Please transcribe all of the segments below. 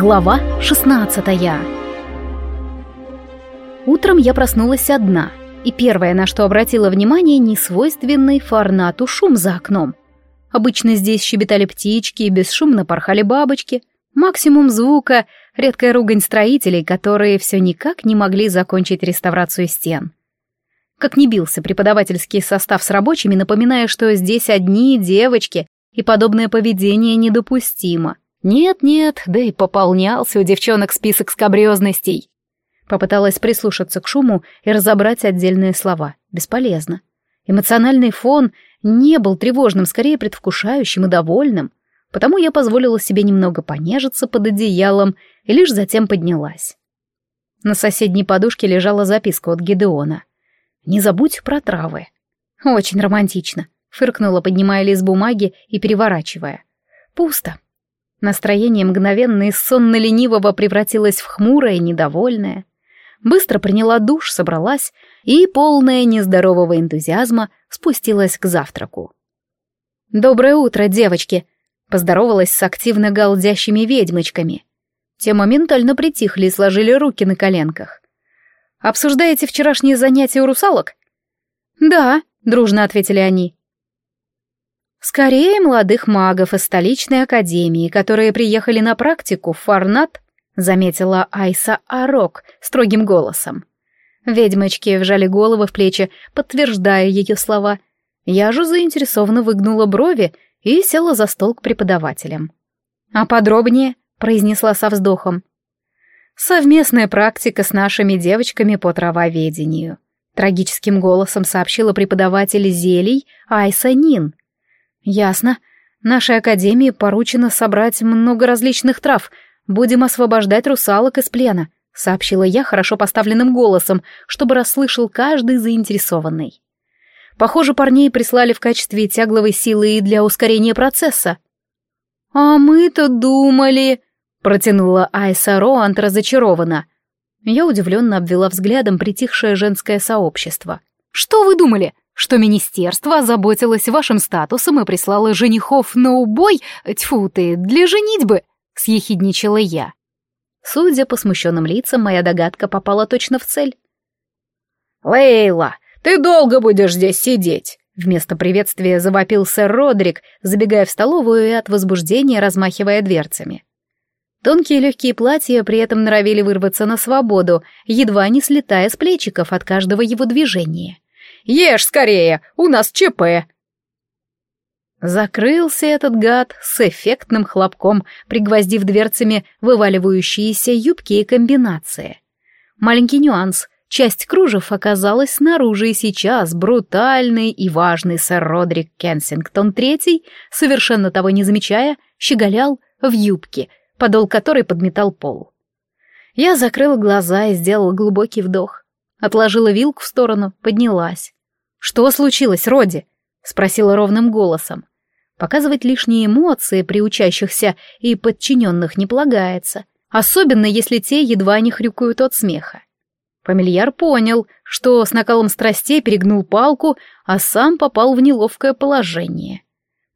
Глава 16 Утром я проснулась одна, и первое, на что обратила внимание, несвойственный фарнату шум за окном. Обычно здесь щебетали птички, бесшумно порхали бабочки. Максимум звука — редкая ругань строителей, которые все никак не могли закончить реставрацию стен. Как не бился преподавательский состав с рабочими, напоминая, что здесь одни девочки, и подобное поведение недопустимо. Нет-нет, да и пополнялся у девчонок список скабрезностей. Попыталась прислушаться к шуму и разобрать отдельные слова. Бесполезно. Эмоциональный фон не был тревожным, скорее предвкушающим и довольным, потому я позволила себе немного понежиться под одеялом и лишь затем поднялась. На соседней подушке лежала записка от Гедеона. «Не забудь про травы». Очень романтично, фыркнула, поднимая лист бумаги и переворачивая. Пусто. Настроение мгновенно из сонно-ленивого превратилось в хмурое и недовольное. Быстро приняла душ, собралась и, полная нездорового энтузиазма, спустилась к завтраку. «Доброе утро, девочки!» — поздоровалась с активно галдящими ведьмочками. Те моментально притихли и сложили руки на коленках. «Обсуждаете вчерашние занятия у русалок?» «Да», — дружно ответили они. «Скорее молодых магов из столичной академии, которые приехали на практику в Фарнат заметила Айса Арок строгим голосом. Ведьмочки вжали головы в плечи, подтверждая ее слова. Я же заинтересованно выгнула брови и села за стол к преподавателям. «А подробнее?» — произнесла со вздохом. «Совместная практика с нашими девочками по травоведению», — трагическим голосом сообщила преподаватель зелий Айса Нин. «Ясно. Нашей академии поручено собрать много различных трав, Будем освобождать русалок из плена», — сообщила я хорошо поставленным голосом, чтобы расслышал каждый заинтересованный. Похоже, парней прислали в качестве тягловой силы и для ускорения процесса. «А мы-то думали...» — протянула Айса Роант разочарованно. Я удивленно обвела взглядом притихшее женское сообщество. «Что вы думали? Что министерство озаботилось вашим статусом и прислало женихов на убой, тьфу ты, для женитьбы?» — съехидничала я. Судя по смущенным лицам, моя догадка попала точно в цель. «Лейла, ты долго будешь здесь сидеть?» Вместо приветствия завопил сэр Родрик, забегая в столовую и от возбуждения размахивая дверцами. Тонкие легкие платья при этом норовили вырваться на свободу, едва не слетая с плечиков от каждого его движения. «Ешь скорее, у нас ЧП!» Закрылся этот гад с эффектным хлопком, пригвоздив дверцами вываливающиеся юбки и комбинации. Маленький нюанс. Часть кружев оказалась снаружи, и сейчас брутальный и важный сэр Родрик Кенсингтон III, совершенно того не замечая, щеголял в юбке, подол которой подметал пол. Я закрыла глаза и сделала глубокий вдох. Отложила вилку в сторону, поднялась. «Что случилось, Роди?» — спросила ровным голосом. Показывать лишние эмоции при учащихся и подчиненных не полагается, особенно если те едва не хрюкают от смеха. Фамильяр понял, что с накалом страстей перегнул палку, а сам попал в неловкое положение.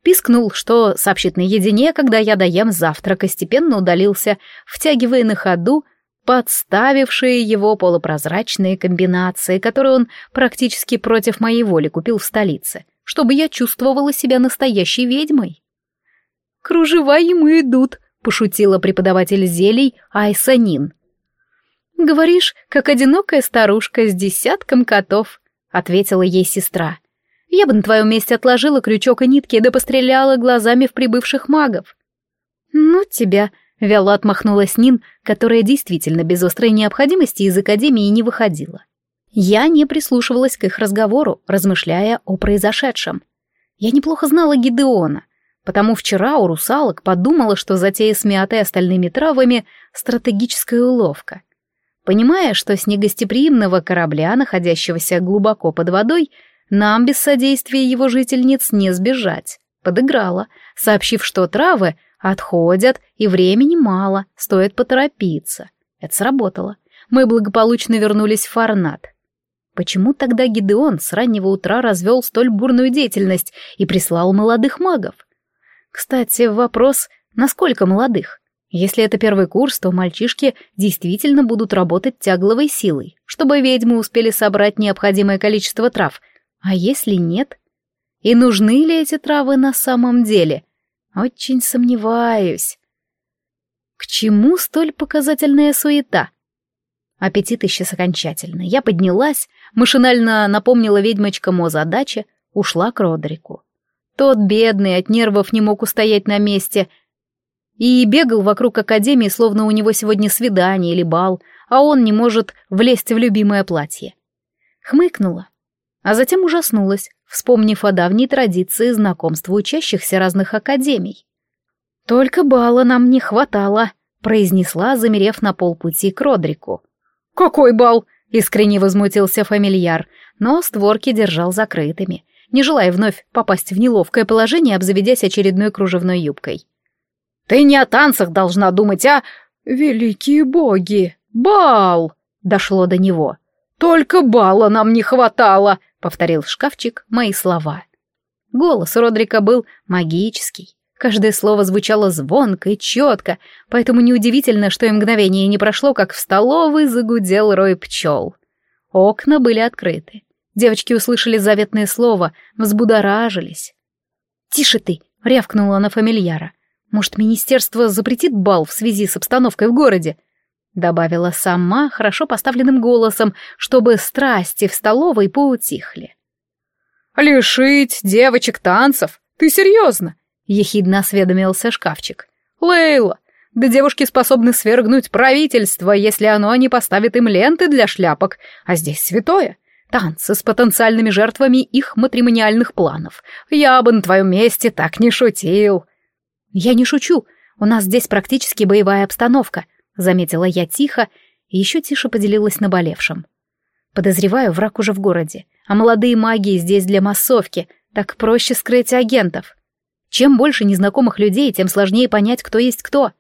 Пискнул, что сообщит наедине, когда я доем завтрак, и степенно удалился, втягивая на ходу подставившие его полупрозрачные комбинации, которые он практически против моей воли купил в столице — чтобы я чувствовала себя настоящей ведьмой. «Кружева ему идут», — пошутила преподаватель зелий Айсанин. «Говоришь, как одинокая старушка с десятком котов», — ответила ей сестра. «Я бы на твоем месте отложила крючок и нитки, да постреляла глазами в прибывших магов». «Ну тебя», — вяло отмахнулась Нин, которая действительно без острой необходимости из академии не выходила. Я не прислушивалась к их разговору, размышляя о произошедшем. Я неплохо знала Гидеона, потому вчера у русалок подумала, что затея с мятой остальными травами — стратегическая уловка. Понимая, что с негостеприимного корабля, находящегося глубоко под водой, нам без содействия его жительниц не сбежать, подыграла, сообщив, что травы отходят и времени мало, стоит поторопиться. Это сработало. Мы благополучно вернулись в Фарнат. Почему тогда Гидеон с раннего утра развел столь бурную деятельность и прислал молодых магов? Кстати, вопрос, насколько молодых? Если это первый курс, то мальчишки действительно будут работать тягловой силой, чтобы ведьмы успели собрать необходимое количество трав. А если нет? И нужны ли эти травы на самом деле? Очень сомневаюсь. К чему столь показательная суета? Аппетит исчез окончательно. Я поднялась, машинально напомнила ведьмочкам о задаче, ушла к Родрику. Тот, бедный, от нервов не мог устоять на месте — и бегал вокруг академии, словно у него сегодня свидание или бал, а он не может влезть в любимое платье. Хмыкнула, а затем ужаснулась, вспомнив о давней традиции знакомства учащихся разных академий. «Только бала нам не хватало», — произнесла, замерев на полпути к Родрику. «Какой бал?» — искренне возмутился фамильяр, но створки держал закрытыми, не желая вновь попасть в неловкое положение, обзаведясь очередной кружевной юбкой. Ты не о танцах должна думать, а... Великие боги! Бал! Дошло до него. Только бала нам не хватало, повторил шкафчик мои слова. Голос Родрика был магический. Каждое слово звучало звонко и четко, поэтому неудивительно, что и мгновение не прошло, как в столовой загудел рой пчел. Окна были открыты. Девочки услышали заветное слово, взбудоражились. «Тише ты!» — рявкнула на фамильяра. Может, министерство запретит бал в связи с обстановкой в городе? Добавила сама хорошо поставленным голосом, чтобы страсти в столовой поутихли. «Лишить девочек танцев? Ты серьезно?» — ехидно осведомился шкафчик. «Лейла, да девушки способны свергнуть правительство, если оно не поставит им ленты для шляпок, а здесь святое. Танцы с потенциальными жертвами их матримониальных планов. Я бы на твоем месте так не шутил». «Я не шучу. У нас здесь практически боевая обстановка», — заметила я тихо и еще тише поделилась наболевшим. «Подозреваю, враг уже в городе, а молодые маги здесь для массовки, так проще скрыть агентов. Чем больше незнакомых людей, тем сложнее понять, кто есть кто».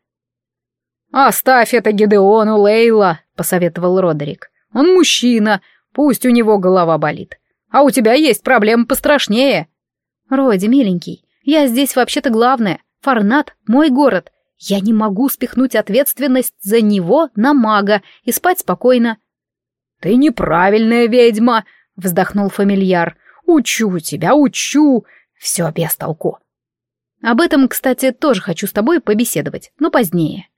«Оставь это Гедеону, Лейла», — посоветовал Родерик. «Он мужчина, пусть у него голова болит. А у тебя есть проблемы пострашнее». «Роди, миленький, я здесь вообще-то главная. Фарнат — мой город. Я не могу спихнуть ответственность за него на мага и спать спокойно. «Ты неправильная ведьма!» — вздохнул фамильяр. «Учу тебя, учу! Все без толку!» Об этом, кстати, тоже хочу с тобой побеседовать, но позднее.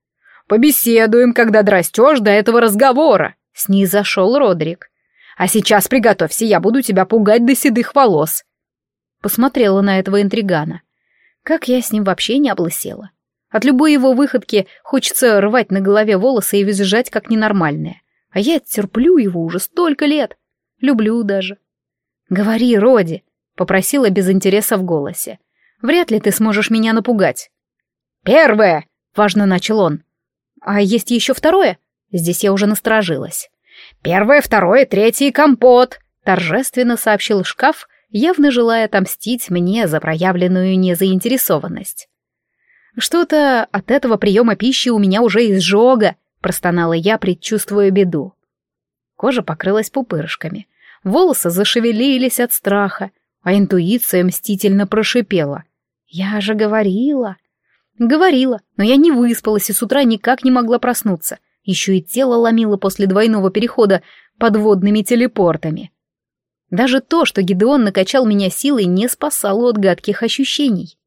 «Побеседуем, когда драстешь до этого разговора!» — снизошел Родрик. «А сейчас приготовься, я буду тебя пугать до седых волос!» Посмотрела на этого интригана. Как я с ним вообще не облысела. От любой его выходки хочется рвать на голове волосы и визжать как ненормальная. А я терплю его уже столько лет. Люблю даже. «Говори, Роди», — попросила без интереса в голосе. «Вряд ли ты сможешь меня напугать». «Первое!» — важно начал он. «А есть еще второе?» Здесь я уже насторожилась. «Первое, второе, третье компот!» — торжественно сообщил шкаф, явно желая отомстить мне за проявленную незаинтересованность. «Что-то от этого приема пищи у меня уже изжога», — простонала я, предчувствуя беду. Кожа покрылась пупырышками, волосы зашевелились от страха, а интуиция мстительно прошипела. «Я же говорила!» Говорила, но я не выспалась и с утра никак не могла проснуться. Еще и тело ломило после двойного перехода подводными телепортами. Даже то, что Гидеон накачал меня силой, не спасало от гадких ощущений.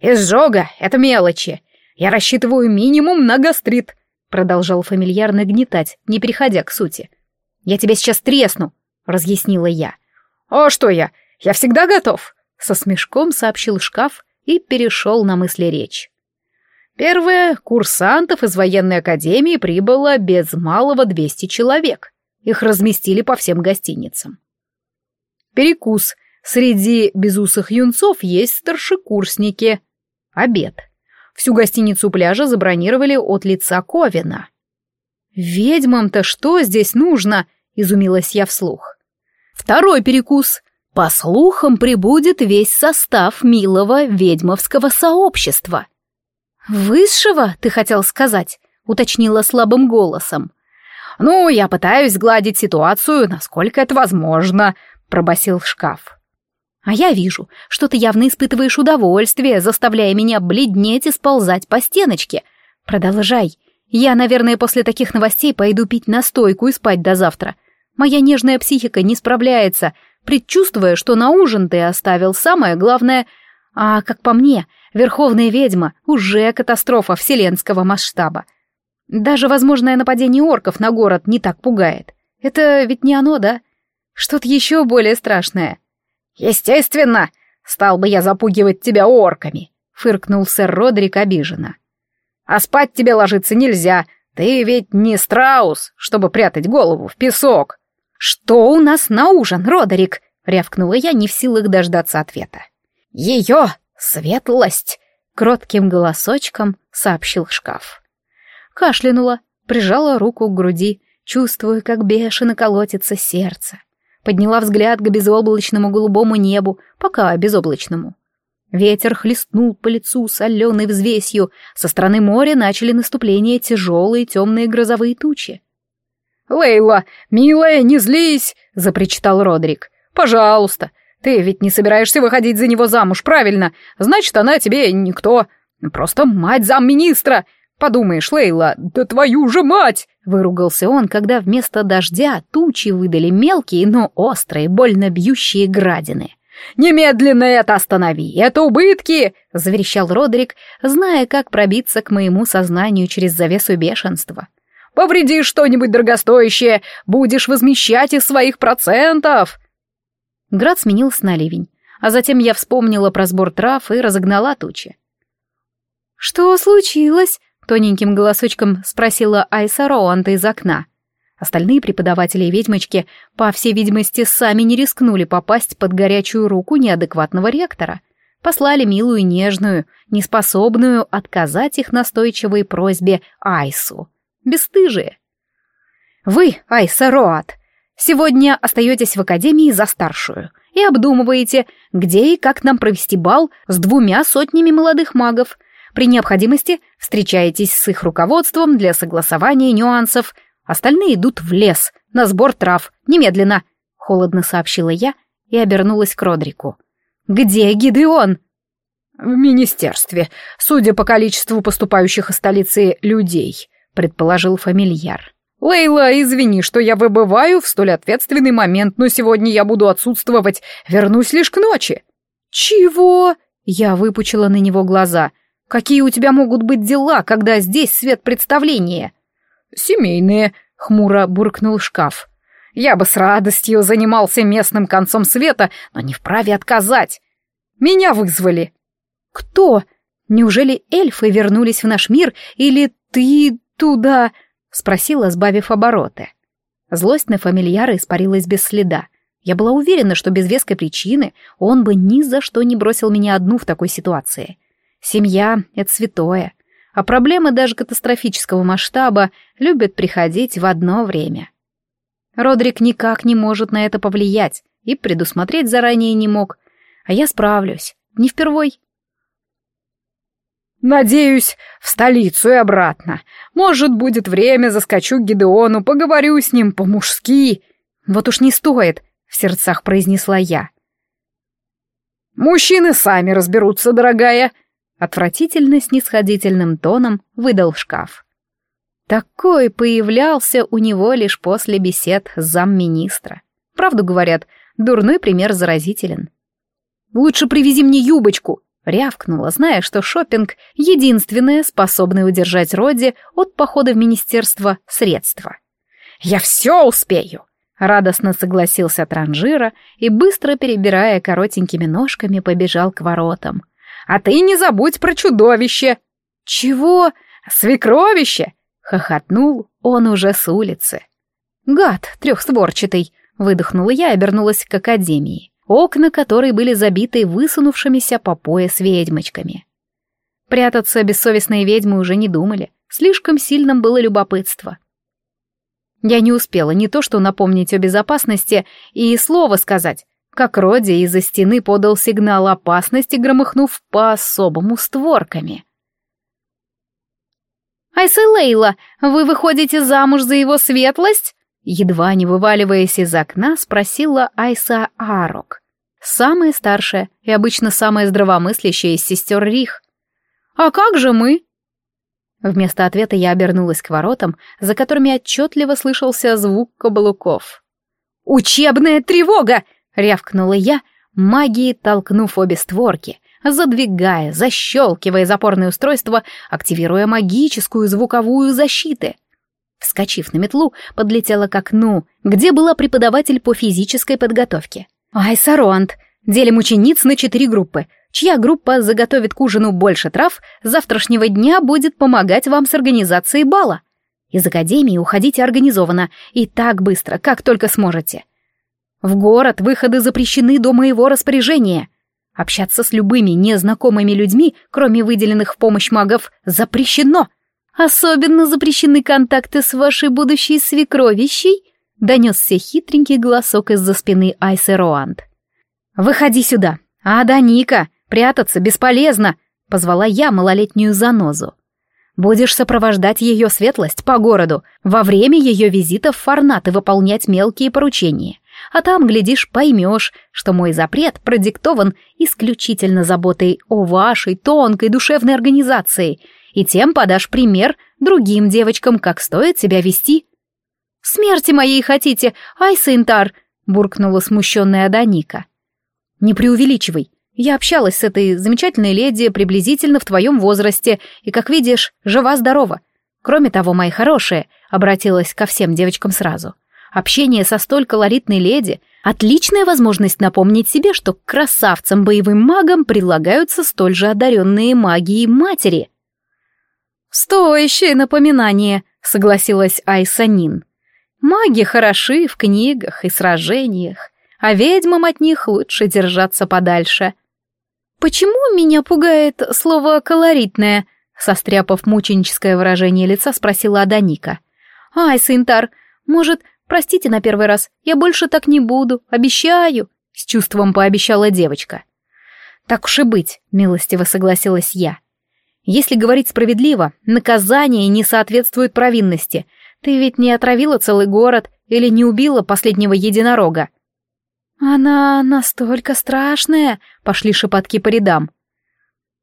«Изжога — это мелочи. Я рассчитываю минимум на гастрит», — продолжал фамильярно гнетать, не переходя к сути. «Я тебя сейчас тресну», — разъяснила я. «А что я? Я всегда готов», — со смешком сообщил шкаф и перешел на мысли речь. Первое, курсантов из военной академии прибыло без малого 200 человек. Их разместили по всем гостиницам. Перекус. Среди безусых юнцов есть старшекурсники. Обед. Всю гостиницу пляжа забронировали от лица Ковина. «Ведьмам-то что здесь нужно?» — изумилась я вслух. Второй перекус. По слухам, прибудет весь состав милого ведьмовского сообщества. «Высшего, ты хотел сказать?» — уточнила слабым голосом. «Ну, я пытаюсь сгладить ситуацию, насколько это возможно», — пробасил шкаф. «А я вижу, что ты явно испытываешь удовольствие, заставляя меня бледнеть и сползать по стеночке», — «Продолжай. Я, наверное, после таких новостей пойду пить настойку и спать до завтра. Моя нежная психика не справляется, предчувствуя, что на ужин ты оставил самое главное. А, как по мне, Верховная ведьма — уже катастрофа вселенского масштаба. Даже возможное нападение орков на город не так пугает. Это ведь не оно, да? Что-то еще более страшное. Естественно, стал бы я запугивать тебя орками, фыркнул сэр Родрик обиженно. А спать тебе ложиться нельзя, ты ведь не страус, чтобы прятать голову в песок. Что у нас на ужин, Родерик? рявкнула я, не в силах дождаться ответа. Ее светлость, кротким голосочком сообщил шкаф. Кашлянула, прижала руку к груди, чувствуя, как бешено колотится сердце. Подняла взгляд к безоблачному голубому небу, пока безоблачному. Ветер хлестнул по лицу соленой взвесью, со стороны моря начали наступление тяжелые темные грозовые тучи. «Лейла, милая, не злись!» — запричитал Родрик. «Пожалуйста, ты ведь не собираешься выходить за него замуж, правильно? Значит, она тебе никто. Просто мать замминистра. «Подумаешь, Лейла, да твою же мать!» — выругался он, когда вместо дождя тучи выдали мелкие, но острые, больно бьющие градины. «Немедленно это останови! Это убытки!» — заверещал Родерик, зная, как пробиться к моему сознанию через завесу бешенства. «Повредишь что-нибудь дорогостоящее, будешь возмещать из своих процентов!» Град сменился на ливень, а затем я вспомнила про сбор трав и разогнала тучи. «Что случилось?» Тоненьким голосочком спросила Айса Роанта из окна. Остальные преподаватели и ведьмочки, по всей видимости, сами не рискнули попасть под горячую руку неадекватного ректора. Послали милую и нежную, неспособную отказать их настойчивой просьбе Айсу. Бесстыжие. «Вы, Айса Роат, сегодня остаетесь в академии за старшую и обдумываете, где и как нам провести бал с двумя сотнями молодых магов — при необходимости встречаетесь с их руководством для согласования нюансов. Остальные идут в лес, на сбор трав, немедленно», — холодно сообщила я и обернулась к Родрику. «Где Гидеон?» «В министерстве, судя по количеству поступающих из столицы людей», — предположил фамильяр. «Лейла, извини, что я выбываю в столь ответственный момент, но сегодня я буду отсутствовать, вернусь лишь к ночи». «Чего?» — я выпучила на него глаза. Какие у тебя могут быть дела, когда здесь свет представления? Семейные, хмуро буркнул шкаф. Я бы с радостью занимался местным концом света, но не вправе отказать. Меня вызвали. Кто? Неужели эльфы вернулись в наш мир, или ты туда? Спросила, сбавив обороты. Злость на фамильяра испарилась без следа. Я была уверена, что без веской причины он бы ни за что не бросил меня одну в такой ситуации. Семья — это святое, а проблемы даже катастрофического масштаба любят приходить в одно время. Родрик никак не может на это повлиять и предусмотреть заранее не мог, а я справлюсь, не впервой. «Надеюсь, в столицу и обратно. Может, будет время, заскочу к Гидеону, поговорю с ним по-мужски». «Вот уж не стоит», — в сердцах произнесла я. «Мужчины сами разберутся, дорогая», Отвратительно снисходительным тоном выдал шкаф. Такой появлялся у него лишь после бесед с замминистра. Правду говорят, дурной пример заразителен. «Лучше привези мне юбочку!» — рявкнула, зная, что шопинг — единственное, способное удержать Роди от похода в министерство средства. «Я все успею!» — радостно согласился Транжира и, быстро перебирая коротенькими ножками, побежал к воротам. А ты не забудь про чудовище!» «Чего? Свекровище!» — хохотнул он уже с улицы. «Гад трехстворчатый!» — выдохнула я и обернулась к академии, окна которой были забиты высунувшимися по пояс ведьмочками. Прятаться бессовестные ведьмы уже не думали, слишком сильным было любопытство. Я не успела не то что напомнить о безопасности и слова сказать, как Роди из-за стены подал сигнал опасности, громыхнув по-особому створками. «Айса Лейла, вы выходите замуж за его светлость?» Едва не вываливаясь из окна, спросила Айса Арок. Самая старшая и обычно самая здравомыслящая из сестер Рих. «А как же мы?» Вместо ответа я обернулась к воротам, за которыми отчетливо слышался звук каблуков. «Учебная тревога!» — рявкнула я, магией толкнув обе створки, задвигая, защелкивая запорное устройство, активируя магическую звуковую защиту. Вскочив на метлу, подлетела к окну, где была преподаватель по физической подготовке. «Айса Роанд, делим учениц на четыре группы. Чья группа заготовит к ужину больше трав, завтрашнего дня будет помогать вам с организацией бала. Из академии уходите организованно и так быстро, как только сможете. В город выходы запрещены до моего распоряжения. Общаться с любыми незнакомыми людьми, кроме выделенных в помощь магов, запрещено. Особенно запрещены контакты с вашей будущей свекровищей, донесся хитренький голосок из-за спины Айсы Роанд. «Выходи сюда. А, да, Ника, прятаться бесполезно», — позвала я малолетнюю занозу. «Будешь сопровождать ее светлость по городу во время ее визита в Фарнат и выполнять мелкие поручения а там, глядишь, поймешь, что мой запрет продиктован исключительно заботой о вашей тонкой душевной организации, и тем подашь пример другим девочкам, как стоит себя вести. «Смерти моей хотите, ай, Сейнтар!» — буркнула смущенная Даника. «Не преувеличивай. Я общалась с этой замечательной леди приблизительно в твоем возрасте, и, как видишь, жива-здорова. Кроме того, мои хорошие, обратилась ко всем девочкам сразу — Общение со столь колоритной леди — отличная возможность напомнить себе, что к красавцам-боевым магам прилагаются столь же одаренные магии матери. «Стоящее напоминание», — согласилась Айсанин. «Маги хороши в книгах и сражениях, а ведьмам от них лучше держаться подальше». «Почему меня пугает слово «колоритное»?» Состряпав мученическое выражение лица, спросила Аданика. «Ай, Синтар, может, Простите на первый раз, я больше так не буду, обещаю», — с чувством пообещала девочка. «Так уж и быть», — милостиво согласилась я. «Если говорить справедливо, наказание не соответствует провинности. Ты ведь не отравила целый город или не убила последнего единорога». «Она настолько страшная», — пошли шепотки по рядам.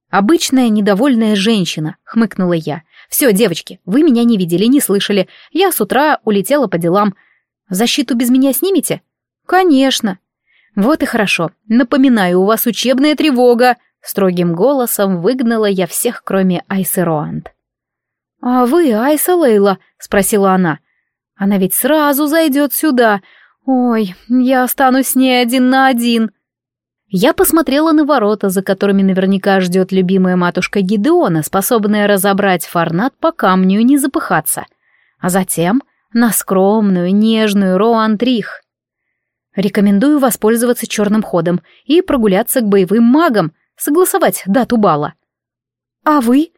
«Обычная недовольная женщина», — хмыкнула я. «Все, девочки, вы меня не видели, не слышали. Я с утра улетела по делам. Защиту без меня снимете? Конечно. Вот и хорошо. Напоминаю, у вас учебная тревога. Строгим голосом выгнала я всех, кроме Айсы Роанд. «А вы, Айса Лейла?» — спросила она. «Она ведь сразу зайдет сюда. Ой, я останусь с ней один на один». Я посмотрела на ворота, за которыми наверняка ждет любимая матушка Гидеона, способная разобрать форнат по камню и не запыхаться. А затем на скромную, нежную Роантрих. Рекомендую воспользоваться черным ходом и прогуляться к боевым магам, согласовать дату бала. А вы?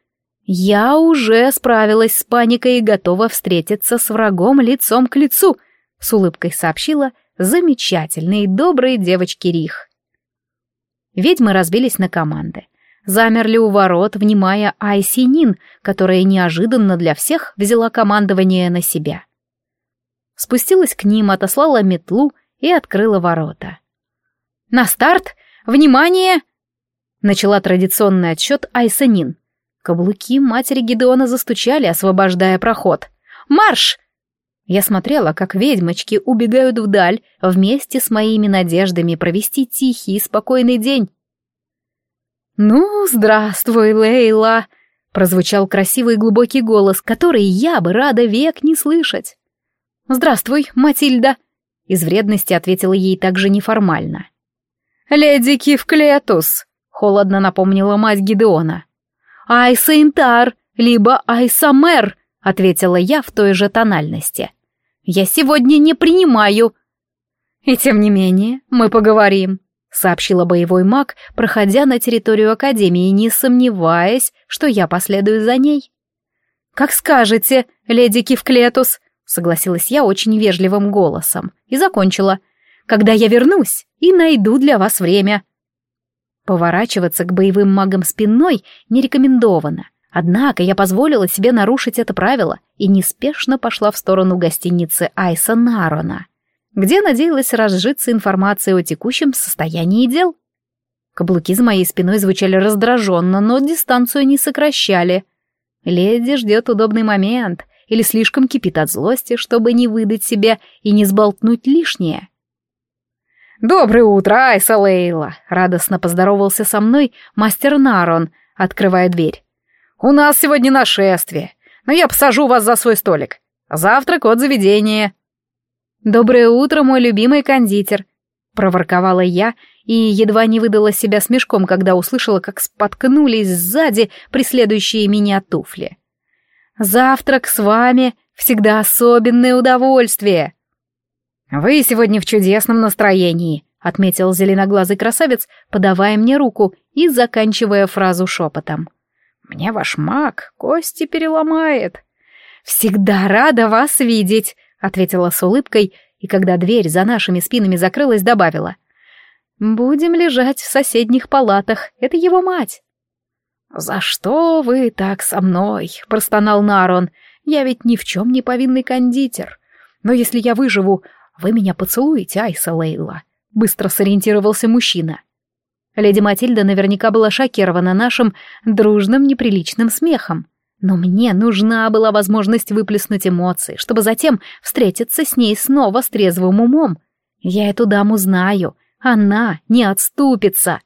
Я уже справилась с паникой и готова встретиться с врагом лицом к лицу, с улыбкой сообщила замечательной и доброй девочке Рих. Ведьмы разбились на команды. Замерли у ворот, внимая Айсинин, которая неожиданно для всех взяла командование на себя спустилась к ним, отослала метлу и открыла ворота. «На старт! Внимание!» Начала традиционный отсчет Айсанин. Каблуки матери Гедеона застучали, освобождая проход. «Марш!» Я смотрела, как ведьмочки убегают вдаль вместе с моими надеждами провести тихий и спокойный день. «Ну, здравствуй, Лейла!» — прозвучал красивый глубокий голос, который я бы рада век не слышать. «Здравствуй, Матильда», — из вредности ответила ей также неформально. «Леди Кивклетус», — холодно напомнила мать Гидеона. «Айса Интар, либо Айса Мэр», — ответила я в той же тональности. «Я сегодня не принимаю». «И тем не менее, мы поговорим», — сообщила боевой маг, проходя на территорию Академии, не сомневаясь, что я последую за ней. «Как скажете, леди Кивклетус», согласилась я очень вежливым голосом и закончила. «Когда я вернусь и найду для вас время». Поворачиваться к боевым магам спиной не рекомендовано. Однако я позволила себе нарушить это правило и неспешно пошла в сторону гостиницы Айса Нарона, где надеялась разжиться информацией о текущем состоянии дел. Каблуки за моей спиной звучали раздраженно, но дистанцию не сокращали — Леди ждет удобный момент или слишком кипит от злости, чтобы не выдать себя и не сболтнуть лишнее. «Доброе утро, Айса Лейла!» — радостно поздоровался со мной мастер Нарон, открывая дверь. «У нас сегодня нашествие, но я посажу вас за свой столик. Завтрак от заведения». «Доброе утро, мой любимый кондитер!» — проворковала я и едва не выдала себя смешком, когда услышала, как споткнулись сзади преследующие меня туфли. «Завтрак с вами всегда особенное удовольствие!» «Вы сегодня в чудесном настроении», — отметил зеленоглазый красавец, подавая мне руку и заканчивая фразу шепотом. «Мне ваш маг кости переломает». «Всегда рада вас видеть», — ответила с улыбкой, и когда дверь за нашими спинами закрылась, добавила. «Будем лежать в соседних палатах, это его мать». «За что вы так со мной?» — простонал Нарон. «Я ведь ни в чем не повинный кондитер. Но если я выживу, вы меня поцелуете, Айса Лейла?» Быстро сориентировался мужчина. Леди Матильда наверняка была шокирована нашим дружным неприличным смехом. Но мне нужна была возможность выплеснуть эмоции, чтобы затем встретиться с ней снова с трезвым умом. Я эту даму знаю, она не отступится.